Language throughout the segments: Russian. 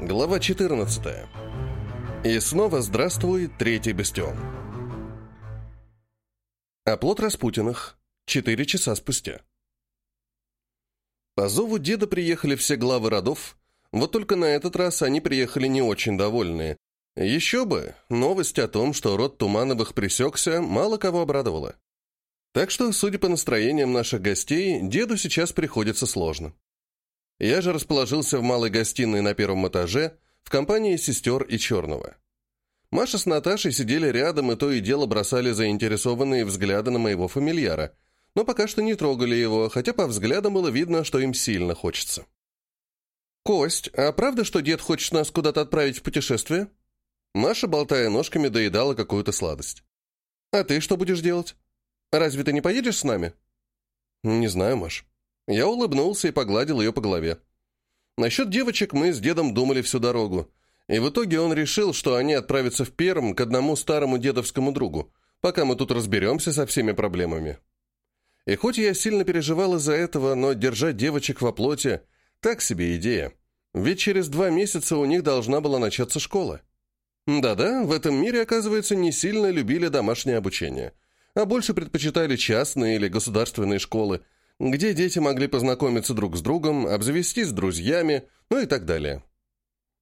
Глава 14. И снова здравствуй, третий бастион. Оплот Распутиных. Четыре часа спустя. По зову деда приехали все главы родов, вот только на этот раз они приехали не очень довольные. Еще бы, новость о том, что род Тумановых пресекся, мало кого обрадовала. Так что, судя по настроениям наших гостей, деду сейчас приходится сложно. Я же расположился в малой гостиной на первом этаже в компании сестер и Черного. Маша с Наташей сидели рядом и то и дело бросали заинтересованные взгляды на моего фамильяра, но пока что не трогали его, хотя по взглядам было видно, что им сильно хочется. «Кость, а правда, что дед хочет нас куда-то отправить в путешествие?» Маша, болтая ножками, доедала какую-то сладость. «А ты что будешь делать? Разве ты не поедешь с нами?» «Не знаю, Маш. Я улыбнулся и погладил ее по голове. Насчет девочек мы с дедом думали всю дорогу, и в итоге он решил, что они отправятся в Перм к одному старому дедовскому другу, пока мы тут разберемся со всеми проблемами. И хоть я сильно переживал из-за этого, но держать девочек во плоти – так себе идея. Ведь через два месяца у них должна была начаться школа. Да-да, в этом мире, оказывается, не сильно любили домашнее обучение, а больше предпочитали частные или государственные школы – где дети могли познакомиться друг с другом, обзавестись друзьями, ну и так далее.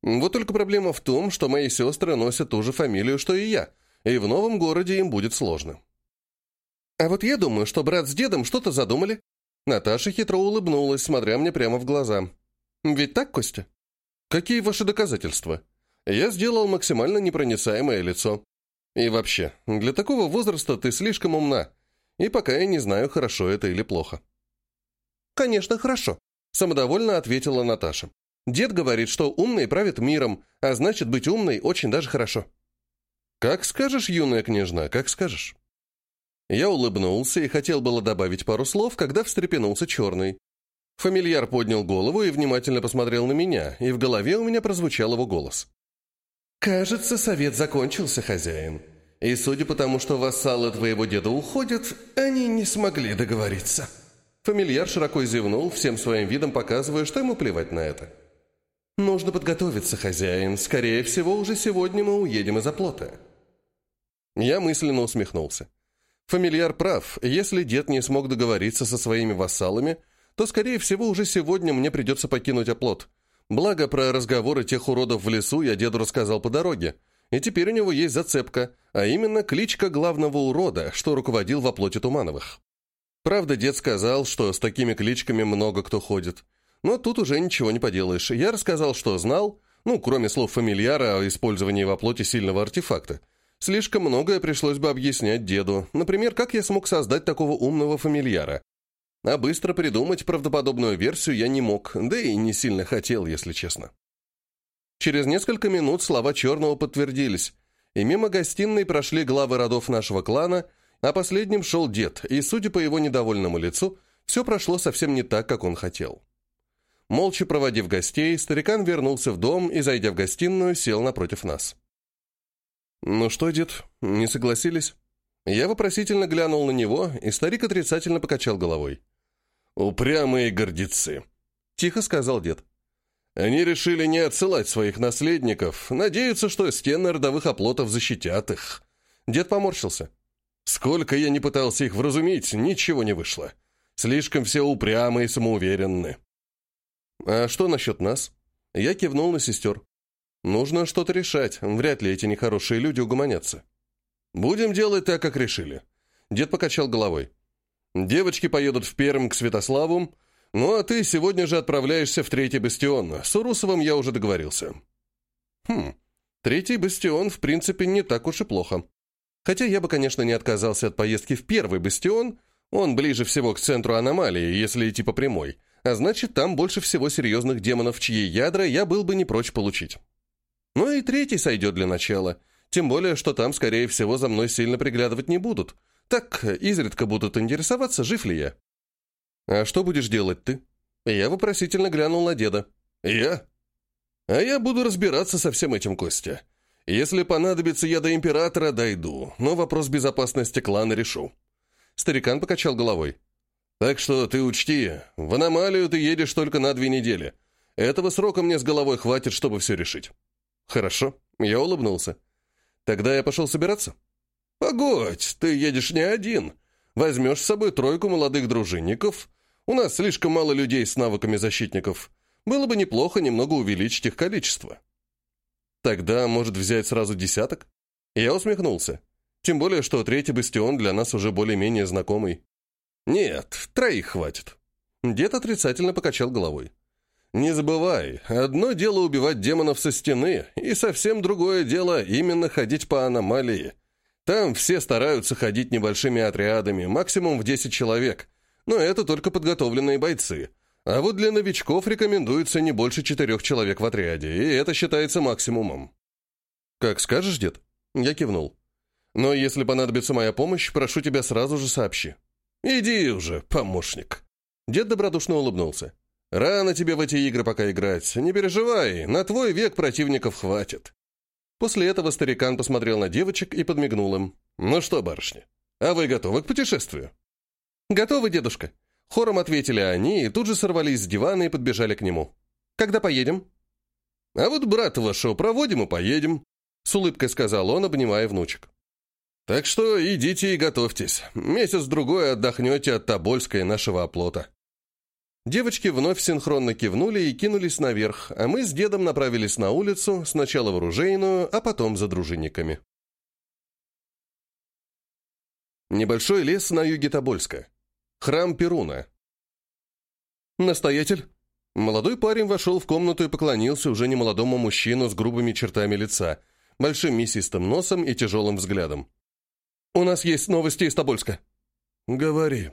Вот только проблема в том, что мои сестры носят ту же фамилию, что и я, и в новом городе им будет сложно. А вот я думаю, что брат с дедом что-то задумали. Наташа хитро улыбнулась, смотря мне прямо в глаза. Ведь так, Костя? Какие ваши доказательства? Я сделал максимально непроницаемое лицо. И вообще, для такого возраста ты слишком умна. И пока я не знаю, хорошо это или плохо. «Конечно, хорошо», – самодовольно ответила Наташа. «Дед говорит, что умный правит миром, а значит, быть умной очень даже хорошо». «Как скажешь, юная княжна, как скажешь». Я улыбнулся и хотел было добавить пару слов, когда встрепенулся черный. Фамильяр поднял голову и внимательно посмотрел на меня, и в голове у меня прозвучал его голос. «Кажется, совет закончился, хозяин. И судя по тому, что вассалы твоего деда уходят, они не смогли договориться». Фамильяр широко зевнул, всем своим видом показывая, что ему плевать на это. «Нужно подготовиться, хозяин. Скорее всего, уже сегодня мы уедем из оплота». Я мысленно усмехнулся. Фамильяр прав. Если дед не смог договориться со своими вассалами, то, скорее всего, уже сегодня мне придется покинуть оплот. Благо, про разговоры тех уродов в лесу я деду рассказал по дороге. И теперь у него есть зацепка, а именно кличка главного урода, что руководил в оплоте Тумановых. Правда, дед сказал, что с такими кличками много кто ходит. Но тут уже ничего не поделаешь. Я рассказал, что знал, ну, кроме слов фамильяра о использовании во плоти сильного артефакта. Слишком многое пришлось бы объяснять деду. Например, как я смог создать такого умного фамильяра. А быстро придумать правдоподобную версию я не мог, да и не сильно хотел, если честно. Через несколько минут слова Черного подтвердились, и мимо гостиной прошли главы родов нашего клана – а последним шел дед, и, судя по его недовольному лицу, все прошло совсем не так, как он хотел. Молча проводив гостей, старикан вернулся в дом и, зайдя в гостиную, сел напротив нас. «Ну что, дед, не согласились?» Я вопросительно глянул на него, и старик отрицательно покачал головой. «Упрямые гордецы», — тихо сказал дед. «Они решили не отсылать своих наследников, надеются, что стены родовых оплотов защитят их». Дед поморщился. Сколько я не пытался их вразумить, ничего не вышло. Слишком все упрямы и самоуверенны. А что насчет нас? Я кивнул на сестер. Нужно что-то решать, вряд ли эти нехорошие люди угомонятся. Будем делать так, как решили. Дед покачал головой. Девочки поедут в Перм к Святославу, ну а ты сегодня же отправляешься в Третий Бастион. С Урусовым я уже договорился. Хм, Третий Бастион, в принципе, не так уж и плохо. Хотя я бы, конечно, не отказался от поездки в первый бастион, он ближе всего к центру аномалии, если идти по прямой, а значит, там больше всего серьезных демонов, чьи ядра я был бы не прочь получить. Ну и третий сойдет для начала, тем более, что там, скорее всего, за мной сильно приглядывать не будут. Так, изредка будут интересоваться, жив ли я. «А что будешь делать ты?» Я вопросительно глянул на деда. «Я?» «А я буду разбираться со всем этим, Костя. Если понадобится, я до императора дойду, но вопрос безопасности клана решу». Старикан покачал головой. «Так что ты учти, в аномалию ты едешь только на две недели. Этого срока мне с головой хватит, чтобы все решить. Хорошо, я улыбнулся. Тогда я пошел собираться. Погодь, ты едешь не один. Возьмешь с собой тройку молодых дружинников. У нас слишком мало людей с навыками защитников. Было бы неплохо немного увеличить их количество. Тогда, может, взять сразу десяток? Я усмехнулся. Тем более, что третий бастион для нас уже более-менее знакомый. Нет, троих хватит. Дед отрицательно покачал головой. Не забывай, одно дело убивать демонов со стены, и совсем другое дело именно ходить по аномалии. Там все стараются ходить небольшими отрядами, максимум в 10 человек. Но это только подготовленные бойцы. А вот для новичков рекомендуется не больше четырех человек в отряде, и это считается максимумом. «Как скажешь, дед?» Я кивнул. Но если понадобится моя помощь, прошу тебя сразу же сообщи». «Иди уже, помощник». Дед добродушно улыбнулся. «Рано тебе в эти игры пока играть. Не переживай, на твой век противников хватит». После этого старикан посмотрел на девочек и подмигнул им. «Ну что, барышни, а вы готовы к путешествию?» «Готовы, дедушка». Хором ответили они и тут же сорвались с дивана и подбежали к нему. «Когда поедем?» «А вот брата вашего проводим и поедем», — с улыбкой сказал он, обнимая внучек. Так что идите и готовьтесь. Месяц-другой отдохнете от Тобольска и нашего оплота». Девочки вновь синхронно кивнули и кинулись наверх, а мы с дедом направились на улицу, сначала в оружейную, а потом за дружинниками. Небольшой лес на юге Тобольска. Храм Перуна. «Настоятель?» Молодой парень вошел в комнату и поклонился уже немолодому мужчину с грубыми чертами лица, большим мясистым носом и тяжелым взглядом. «У нас есть новости из Тобольска». «Говори».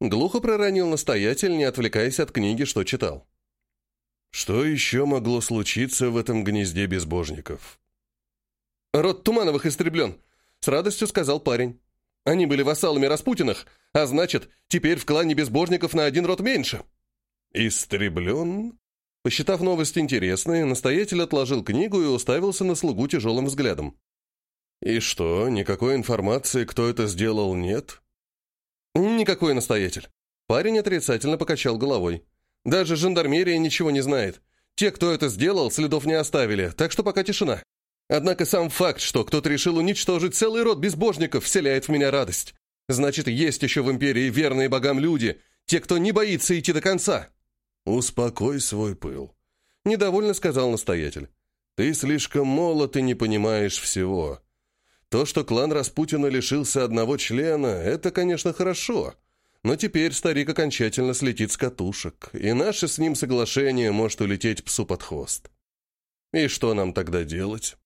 Глухо проронил настоятель, не отвлекаясь от книги, что читал. «Что еще могло случиться в этом гнезде безбожников?» «Род Тумановых истреблен», — с радостью сказал парень. «Они были вассалами Распутиных, а значит, теперь в клане безбожников на один род меньше». «Истреблен?» Посчитав новость интересной, настоятель отложил книгу и уставился на слугу тяжелым взглядом. «И что, никакой информации, кто это сделал, нет?» «Никакой настоятель». Парень отрицательно покачал головой. «Даже жандармерия ничего не знает. Те, кто это сделал, следов не оставили, так что пока тишина. Однако сам факт, что кто-то решил уничтожить целый род безбожников, вселяет в меня радость. Значит, есть еще в империи верные богам люди, те, кто не боится идти до конца». «Успокой свой пыл», — недовольно сказал настоятель. «Ты слишком молод и не понимаешь всего. То, что клан Распутина лишился одного члена, это, конечно, хорошо. Но теперь старик окончательно слетит с катушек, и наше с ним соглашение может улететь псу под хвост. И что нам тогда делать?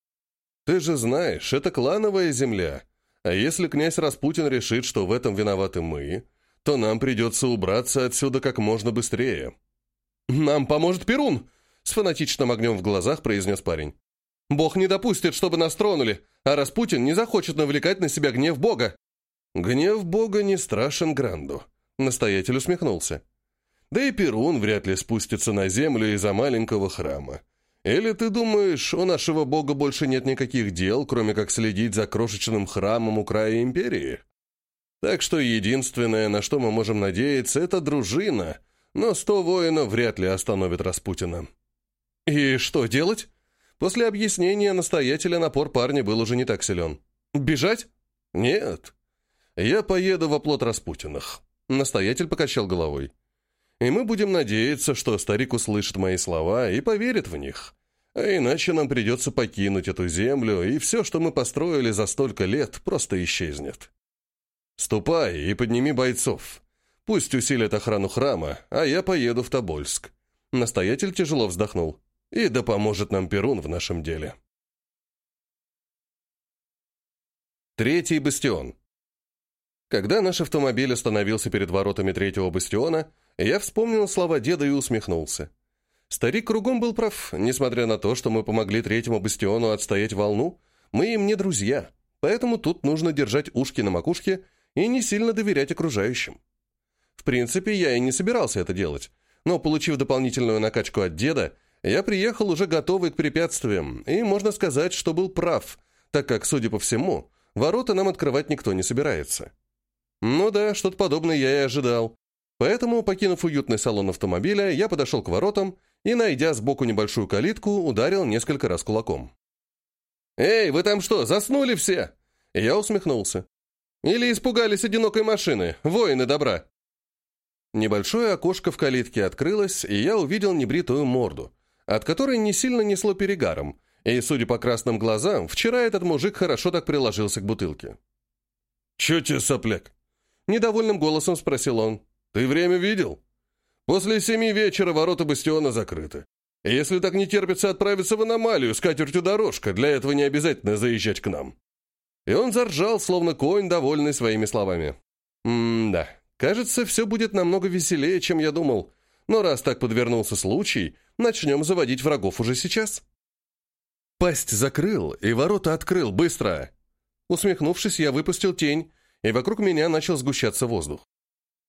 Ты же знаешь, это клановая земля. А если князь Распутин решит, что в этом виноваты мы, то нам придется убраться отсюда как можно быстрее. «Нам поможет Перун!» — с фанатичным огнем в глазах произнес парень. Бог не допустит, чтобы нас тронули, а Распутин не захочет навлекать на себя гнев Бога». «Гнев Бога не страшен Гранду», — настоятель усмехнулся. «Да и Перун вряд ли спустится на землю из-за маленького храма. Или ты думаешь, у нашего Бога больше нет никаких дел, кроме как следить за крошечным храмом у края империи? Так что единственное, на что мы можем надеяться, это дружина, но сто воинов вряд ли остановит Распутина». «И что делать?» После объяснения настоятеля напор парня был уже не так силен. «Бежать?» «Нет. Я поеду в оплот Распутиных». Настоятель покачал головой. «И мы будем надеяться, что старик услышит мои слова и поверит в них. А иначе нам придется покинуть эту землю, и все, что мы построили за столько лет, просто исчезнет. Ступай и подними бойцов. Пусть усилят охрану храма, а я поеду в Тобольск». Настоятель тяжело вздохнул. И да поможет нам Перун в нашем деле. Третий бастион. Когда наш автомобиль остановился перед воротами третьего бастиона, я вспомнил слова деда и усмехнулся. Старик кругом был прав, несмотря на то, что мы помогли третьему бастиону отстоять волну, мы им не друзья, поэтому тут нужно держать ушки на макушке и не сильно доверять окружающим. В принципе, я и не собирался это делать, но, получив дополнительную накачку от деда, я приехал уже готовый к препятствиям, и можно сказать, что был прав, так как, судя по всему, ворота нам открывать никто не собирается. Ну да, что-то подобное я и ожидал. Поэтому, покинув уютный салон автомобиля, я подошел к воротам и, найдя сбоку небольшую калитку, ударил несколько раз кулаком. «Эй, вы там что, заснули все?» Я усмехнулся. «Или испугались одинокой машины, воины добра?» Небольшое окошко в калитке открылось, и я увидел небритую морду, от которой не сильно несло перегаром, и, судя по красным глазам, вчера этот мужик хорошо так приложился к бутылке. «Чё тебе, сопляк?» Недовольным голосом спросил он. «Ты время видел? После семи вечера ворота бастиона закрыты. Если так не терпится отправиться в аномалию с катертью дорожка, для этого не обязательно заезжать к нам». И он заржал, словно конь, довольный своими словами. «М-да, кажется, все будет намного веселее, чем я думал. Но раз так подвернулся случай, начнем заводить врагов уже сейчас». Пасть закрыл и ворота открыл, быстро. Усмехнувшись, я выпустил тень, и вокруг меня начал сгущаться воздух.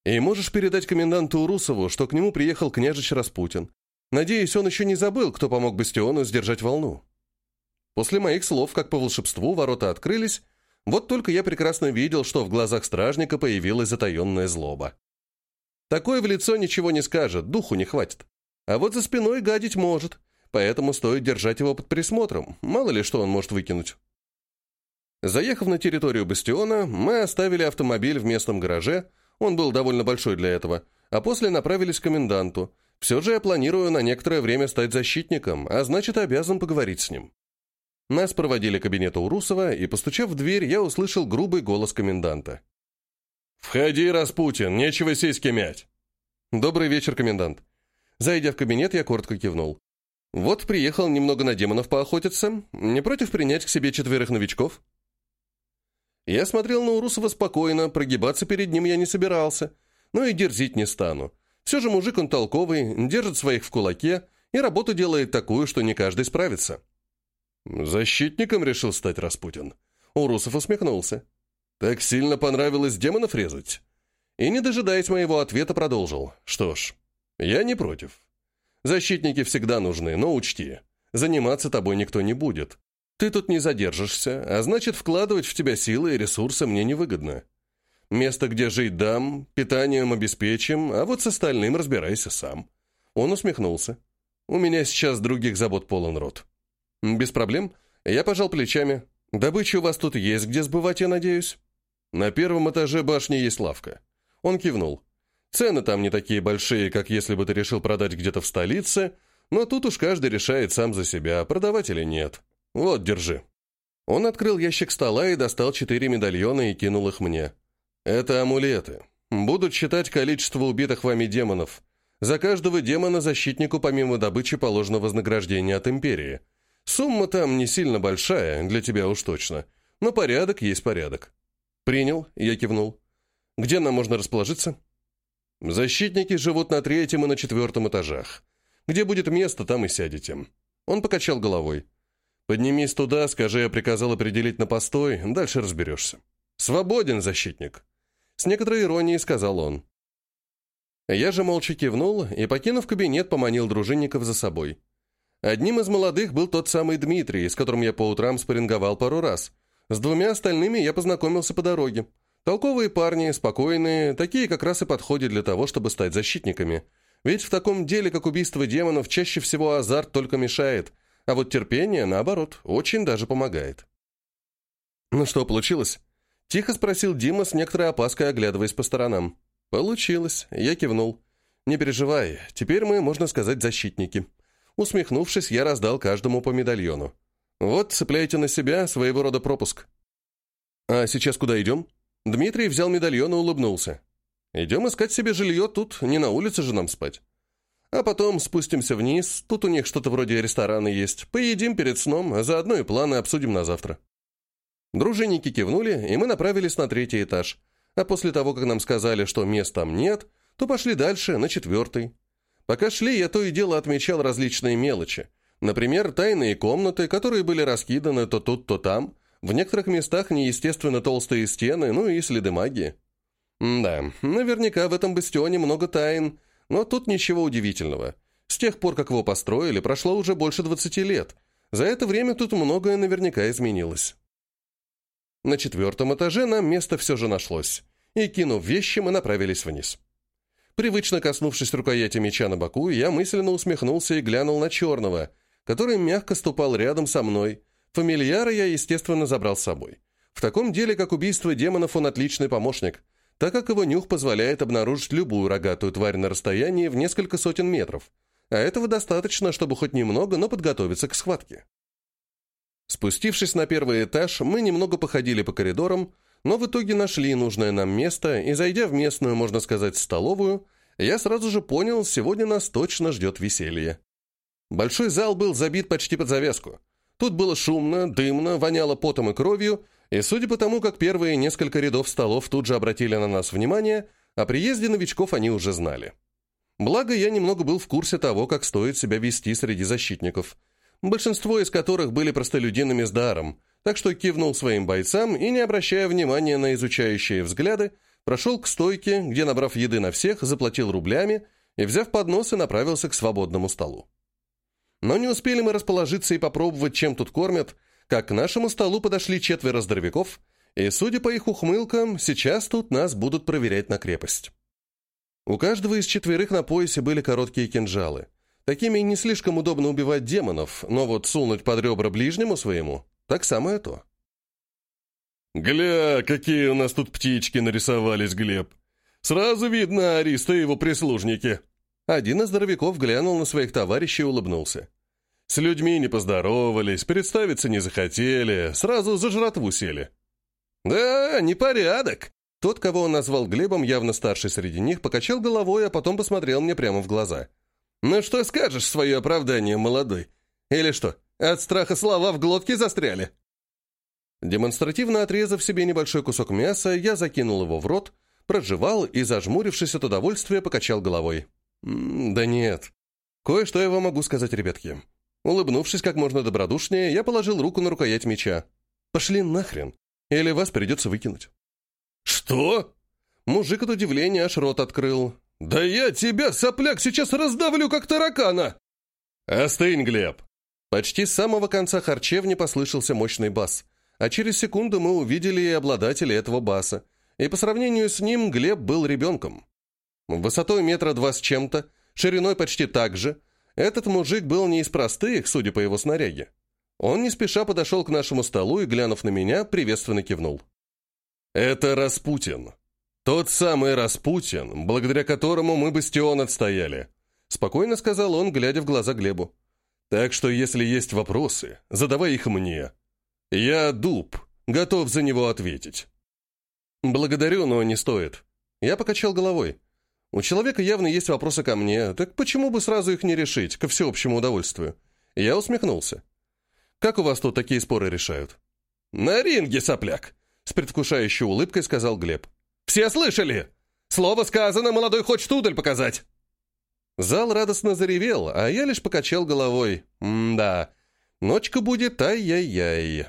И можешь передать коменданту Урусову, что к нему приехал княжич Распутин. Надеюсь, он еще не забыл, кто помог Бастиону сдержать волну. После моих слов, как по волшебству, ворота открылись, вот только я прекрасно видел, что в глазах стражника появилась затаенная злоба. Такой в лицо ничего не скажет, духу не хватит. А вот за спиной гадить может, поэтому стоит держать его под присмотром, мало ли что он может выкинуть. Заехав на территорию бастиона, мы оставили автомобиль в местном гараже, он был довольно большой для этого, а после направились к коменданту. Все же я планирую на некоторое время стать защитником, а значит, обязан поговорить с ним. Нас проводили к кабинету Урусова, и, постучав в дверь, я услышал грубый голос коменданта. «Входи, Распутин, нечего сиськи мять!» «Добрый вечер, комендант». Зайдя в кабинет, я коротко кивнул. «Вот приехал немного на демонов поохотиться. Не против принять к себе четверых новичков?» Я смотрел на Урусова спокойно, прогибаться перед ним я не собирался, но и дерзить не стану. Все же мужик он толковый, держит своих в кулаке и работу делает такую, что не каждый справится. «Защитником решил стать Распутин?» Урусов усмехнулся. «Так сильно понравилось демонов резать?» И, не дожидаясь моего ответа, продолжил. «Что ж, я не против. Защитники всегда нужны, но учти, заниматься тобой никто не будет. Ты тут не задержишься, а значит, вкладывать в тебя силы и ресурсы мне невыгодно. Место, где жить дам, питанием обеспечим, а вот с остальным разбирайся сам». Он усмехнулся. «У меня сейчас других забот полон рот». «Без проблем. Я пожал плечами. Добычу у вас тут есть где сбывать, я надеюсь?» «На первом этаже башни есть лавка». Он кивнул. «Цены там не такие большие, как если бы ты решил продать где-то в столице, но тут уж каждый решает сам за себя, продавать или нет. Вот, держи». Он открыл ящик стола и достал четыре медальона и кинул их мне. «Это амулеты. Будут считать количество убитых вами демонов. За каждого демона защитнику помимо добычи положено вознаграждение от Империи. Сумма там не сильно большая, для тебя уж точно, но порядок есть порядок». «Принял», — я кивнул. «Где нам можно расположиться?» «Защитники живут на третьем и на четвертом этажах. Где будет место, там и сядете». Он покачал головой. Поднимись туда, скажи, я приказал определить на постой, дальше разберешься. Свободен, защитник. С некоторой иронией сказал он. Я же молча кивнул и, покинув кабинет, поманил дружинников за собой. Одним из молодых был тот самый Дмитрий, с которым я по утрам спарринговал пару раз. С двумя остальными я познакомился по дороге. Толковые парни, спокойные, такие как раз и подходят для того, чтобы стать защитниками. Ведь в таком деле, как убийство демонов, чаще всего азарт только мешает – а вот терпение, наоборот, очень даже помогает. «Ну что, получилось?» Тихо спросил Дима с некоторой опаской, оглядываясь по сторонам. «Получилось», — я кивнул. «Не переживай, теперь мы, можно сказать, защитники». Усмехнувшись, я раздал каждому по медальону. «Вот, цепляйте на себя своего рода пропуск». «А сейчас куда идем?» Дмитрий взял медальон и улыбнулся. «Идем искать себе жилье тут, не на улице же нам спать». А потом спустимся вниз, тут у них что-то вроде ресторана есть, поедим перед сном, а заодно и планы обсудим на завтра». Дружинники кивнули, и мы направились на третий этаж. А после того, как нам сказали, что мест там нет, то пошли дальше, на четвертый. Пока шли, я то и дело отмечал различные мелочи. Например, тайные комнаты, которые были раскиданы то тут, то там. В некоторых местах неестественно толстые стены, ну и следы магии. М да, наверняка в этом бастионе много тайн, но тут ничего удивительного. С тех пор, как его построили, прошло уже больше 20 лет. За это время тут многое наверняка изменилось. На четвертом этаже нам место все же нашлось. И, кинув вещи, мы направились вниз. Привычно коснувшись рукояти меча на боку, я мысленно усмехнулся и глянул на черного, который мягко ступал рядом со мной. Фамильяра я, естественно, забрал с собой. В таком деле, как убийство демонов, он отличный помощник, так как его нюх позволяет обнаружить любую рогатую тварь на расстоянии в несколько сотен метров. А этого достаточно, чтобы хоть немного, но подготовиться к схватке. Спустившись на первый этаж, мы немного походили по коридорам, но в итоге нашли нужное нам место, и, зайдя в местную, можно сказать, столовую, я сразу же понял, сегодня нас точно ждет веселье. Большой зал был забит почти под завязку. Тут было шумно, дымно, воняло потом и кровью, и судя по тому, как первые несколько рядов столов тут же обратили на нас внимание, о приезде новичков они уже знали. Благо, я немного был в курсе того, как стоит себя вести среди защитников, большинство из которых были простолюдинами с даром, так что кивнул своим бойцам и, не обращая внимания на изучающие взгляды, прошел к стойке, где, набрав еды на всех, заплатил рублями и, взяв поднос, и направился к свободному столу. Но не успели мы расположиться и попробовать, чем тут кормят, как к нашему столу подошли четверо здоровяков, и, судя по их ухмылкам, сейчас тут нас будут проверять на крепость. У каждого из четверых на поясе были короткие кинжалы. Такими не слишком удобно убивать демонов, но вот сунуть под ребра ближнему своему так самое то. «Гля, какие у нас тут птички нарисовались, Глеб! Сразу видно Ариста и его прислужники!» Один из здоровяков глянул на своих товарищей и улыбнулся. «С людьми не поздоровались, представиться не захотели, сразу за жратву сели». «Да, непорядок!» Тот, кого он назвал Глебом, явно старший среди них, покачал головой, а потом посмотрел мне прямо в глаза. «Ну что скажешь свое оправдание, молодой? Или что, от страха слова в глотке застряли. Демонстративно отрезав себе небольшой кусок мяса, я закинул его в рот, прожевал и, зажмурившись от удовольствия, покачал головой. «Да нет. Кое-что я вам могу сказать, ребятки». Улыбнувшись как можно добродушнее, я положил руку на рукоять меча. «Пошли нахрен, или вас придется выкинуть». «Что?» Мужик от удивления аж рот открыл. «Да я тебя, сопляк, сейчас раздавлю, как таракана!» «Остынь, Глеб!» Почти с самого конца харчевни послышался мощный бас, а через секунду мы увидели и обладателя этого баса, и по сравнению с ним Глеб был ребенком. Высотой метра два с чем-то, шириной почти так же, этот мужик был не из простых, судя по его снаряге. Он не спеша подошел к нашему столу и, глянув на меня, приветственно кивнул. «Это Распутин. Тот самый Распутин, благодаря которому мы бастион отстояли», спокойно сказал он, глядя в глаза Глебу. Так что, если есть вопросы, задавай их мне. Я дуб, готов за него ответить». «Благодарю, но не стоит». Я покачал головой. «У человека явно есть вопросы ко мне, так почему бы сразу их не решить, ко всеобщему удовольствию?» Я усмехнулся. «Как у вас тут такие споры решают?» «На ринге, сопляк!» С предвкушающей улыбкой сказал Глеб. «Все слышали? Слово сказано, молодой хочет удаль показать!» Зал радостно заревел, а я лишь покачал головой. М-да, ночка будет ай-яй-яй.